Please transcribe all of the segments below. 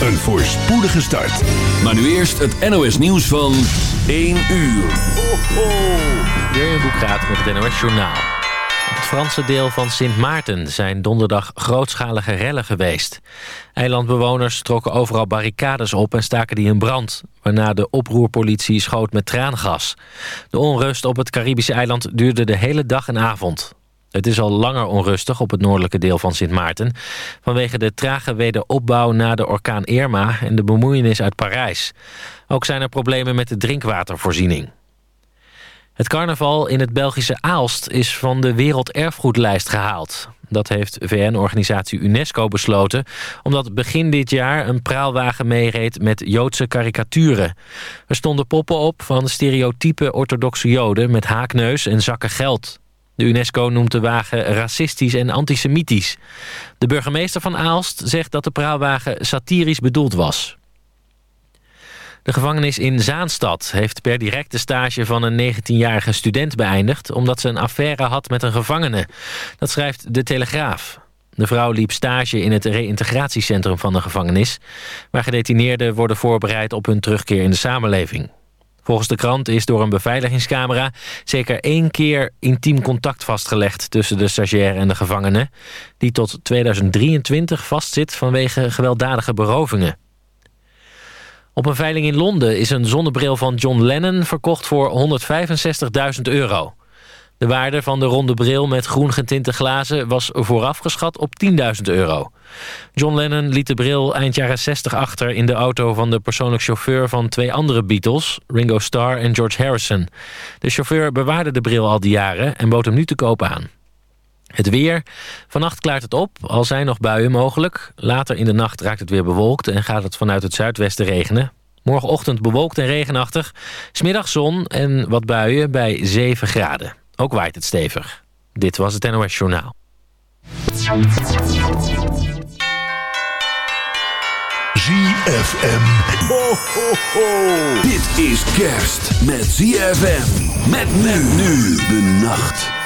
een voorspoedige start. Maar nu eerst het NOS nieuws van 1 uur. Ho, ho. Jurjen Boekraat met het NOS Journaal. Op het Franse deel van Sint Maarten zijn donderdag grootschalige rellen geweest. Eilandbewoners trokken overal barricades op en staken die in brand... waarna de oproerpolitie schoot met traangas. De onrust op het Caribische eiland duurde de hele dag en avond. Het is al langer onrustig op het noordelijke deel van Sint Maarten... vanwege de trage wederopbouw na de orkaan Irma... en de bemoeienis uit Parijs. Ook zijn er problemen met de drinkwatervoorziening. Het carnaval in het Belgische Aalst is van de Werelderfgoedlijst gehaald. Dat heeft VN-organisatie UNESCO besloten... omdat begin dit jaar een praalwagen meereed met Joodse karikaturen. Er stonden poppen op van stereotype orthodoxe Joden... met haakneus en zakken geld. De UNESCO noemt de wagen racistisch en antisemitisch. De burgemeester van Aalst zegt dat de praalwagen satirisch bedoeld was. De gevangenis in Zaanstad heeft per direct de stage van een 19-jarige student beëindigd... omdat ze een affaire had met een gevangene. Dat schrijft De Telegraaf. De vrouw liep stage in het reïntegratiecentrum van de gevangenis... waar gedetineerden worden voorbereid op hun terugkeer in de samenleving. Volgens de krant is door een beveiligingscamera zeker één keer intiem contact vastgelegd tussen de stagiair en de gevangene, die tot 2023 vastzit vanwege gewelddadige berovingen. Op een veiling in Londen is een zonnebril van John Lennon verkocht voor 165.000 euro. De waarde van de ronde bril met groen getinte glazen was vooraf geschat op 10.000 euro. John Lennon liet de bril eind jaren 60 achter in de auto van de persoonlijk chauffeur van twee andere Beatles, Ringo Starr en George Harrison. De chauffeur bewaarde de bril al die jaren en bood hem nu te koop aan. Het weer. Vannacht klaart het op, al zijn nog buien mogelijk. Later in de nacht raakt het weer bewolkt en gaat het vanuit het zuidwesten regenen. Morgenochtend bewolkt en regenachtig. Smiddag zon en wat buien bij 7 graden. Ook waait het stevig. Dit was het NOS Journaal. ZFM. Ho, ho, ho. Dit is kerst met ZFM. Met men nu de nacht.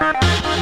Thank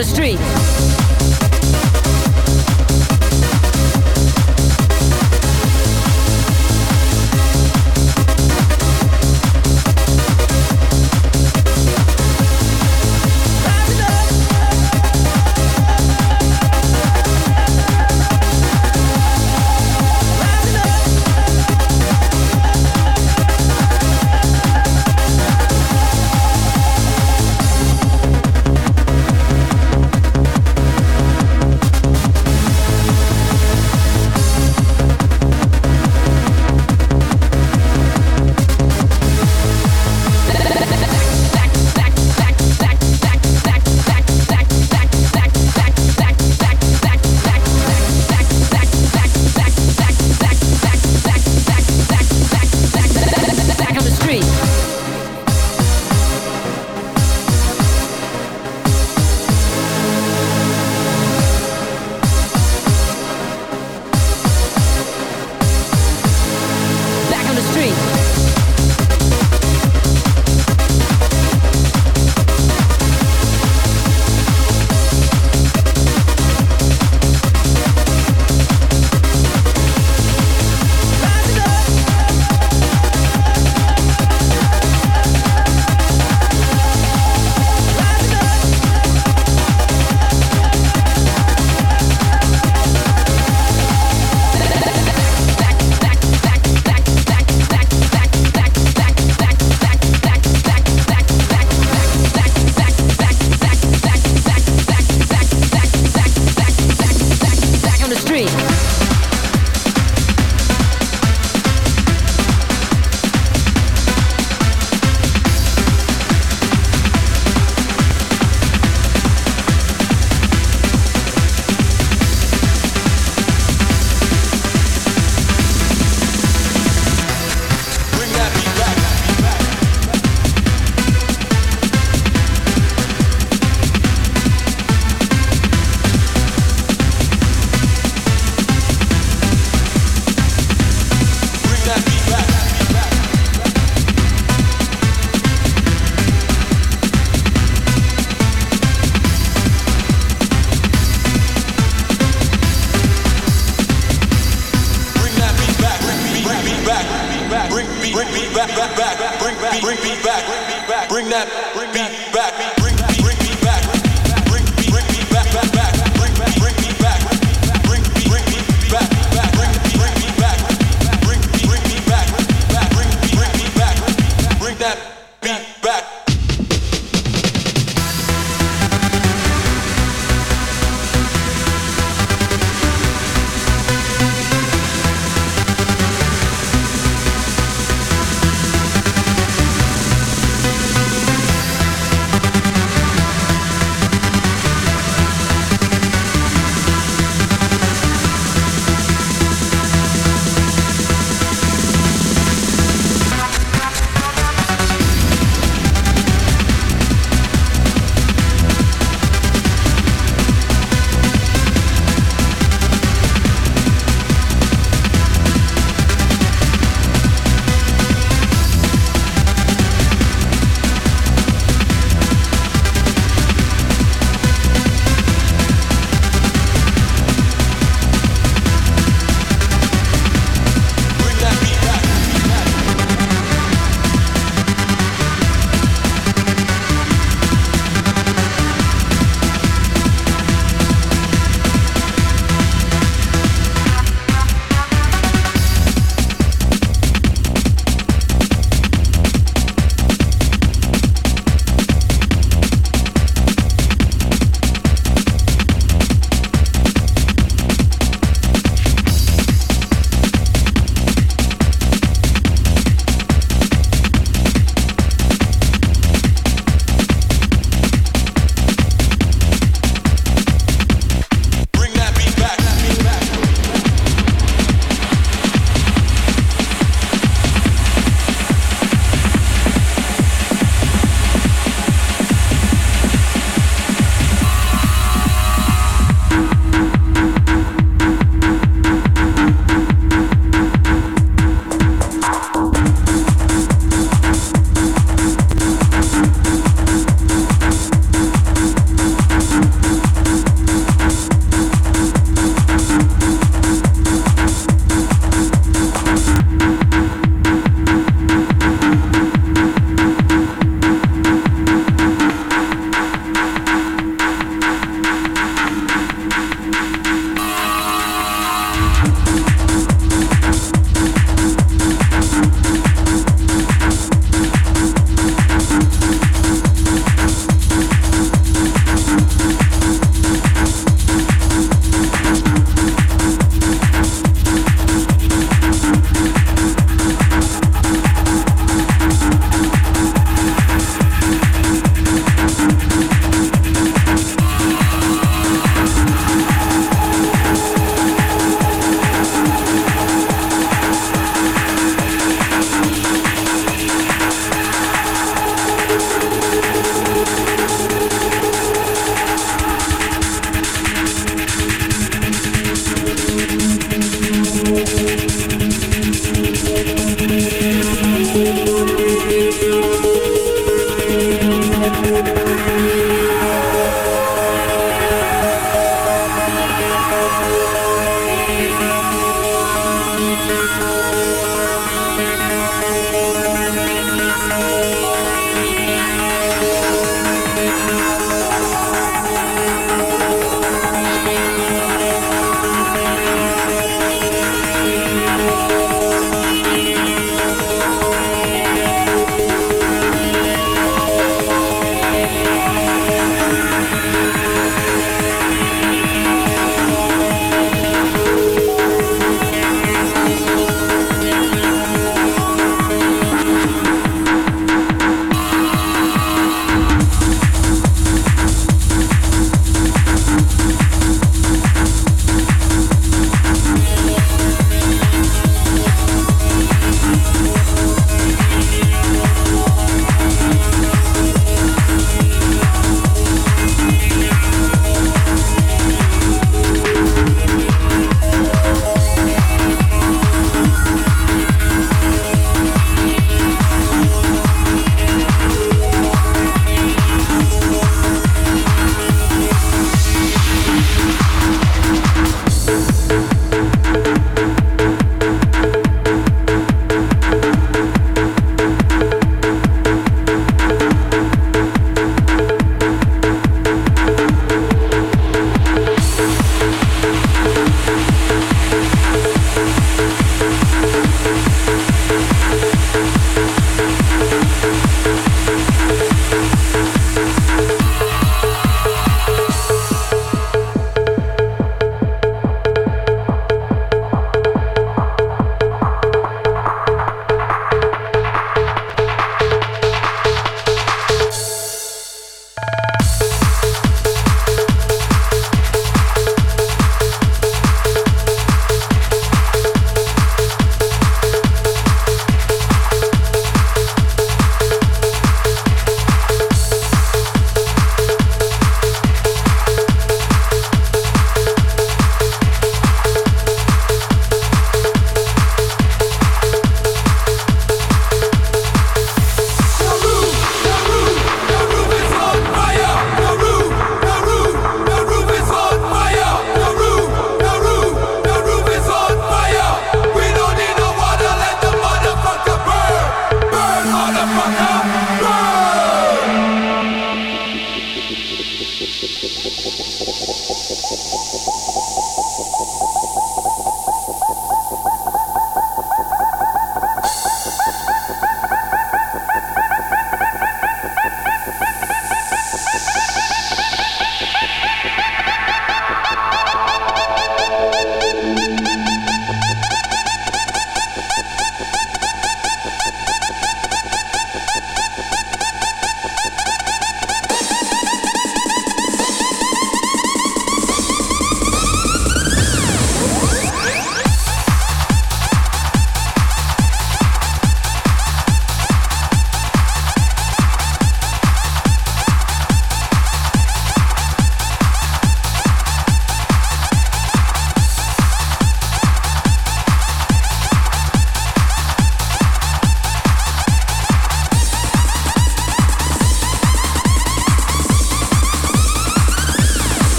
the street. Street.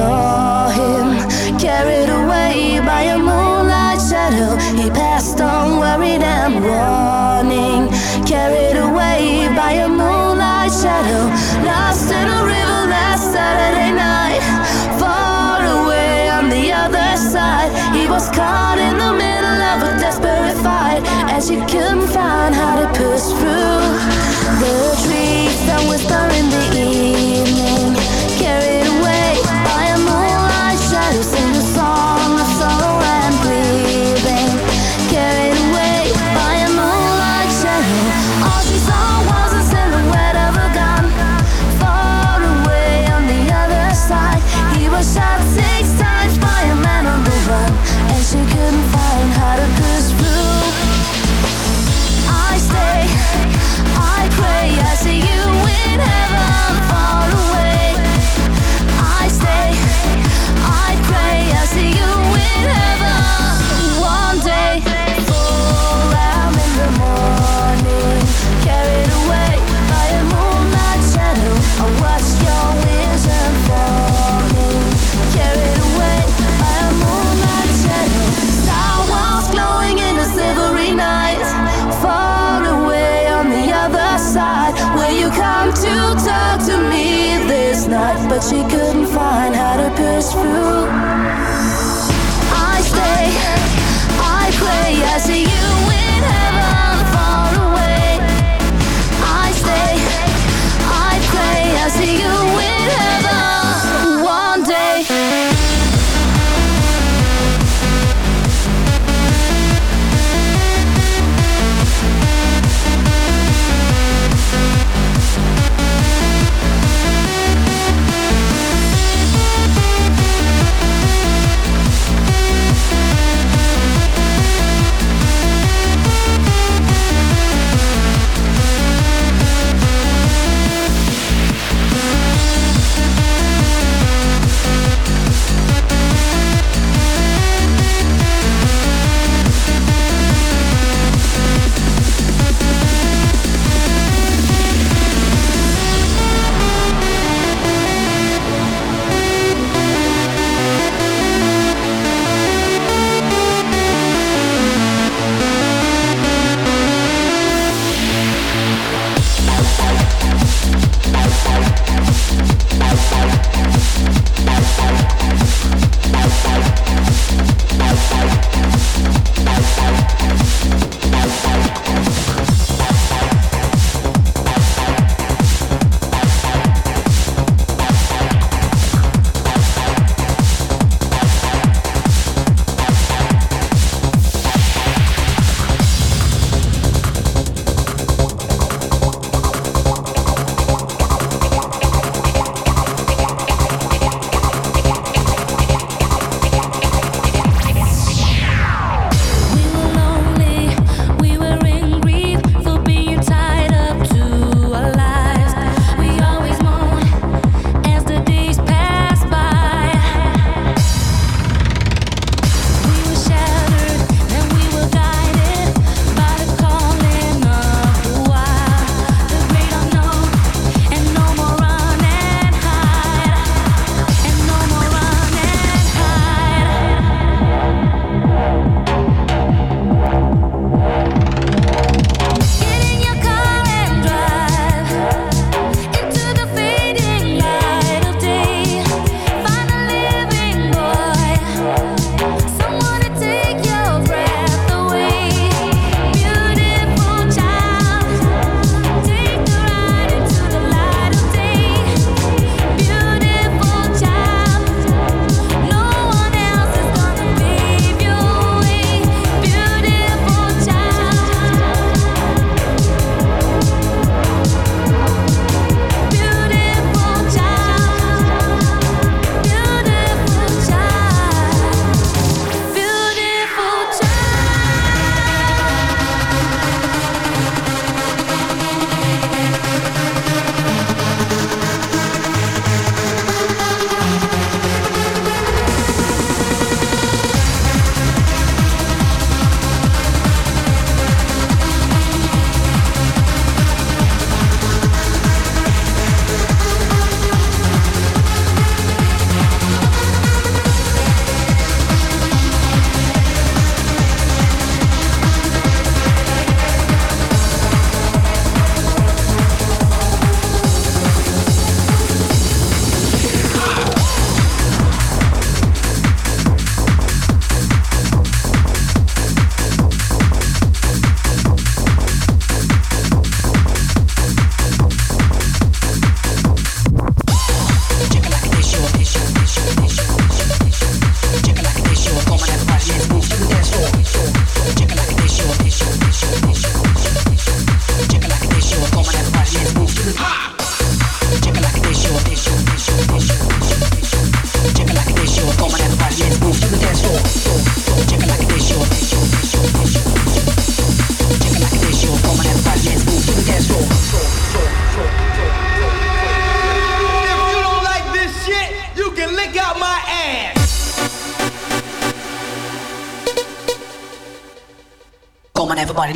saw him carried away by a moonlight shadow. He passed on, worried and warning, carried away by a moonlight shadow. Lost in a river last Saturday night, far away on the other side. He was caught in the middle of a desperate fight as you couldn't find how to push through the trees that whisper in the ear.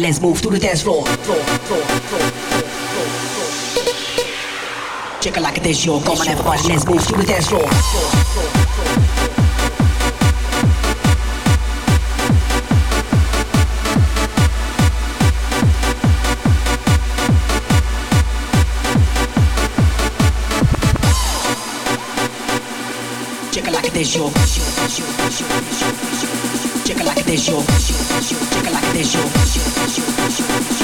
Let's move to the dance floor. floor, floor, floor. Check it like this, yo. Come on, everybody, let's move to the dance floor. Check it like this, yo. Check it like this, yo. Check でしょ。う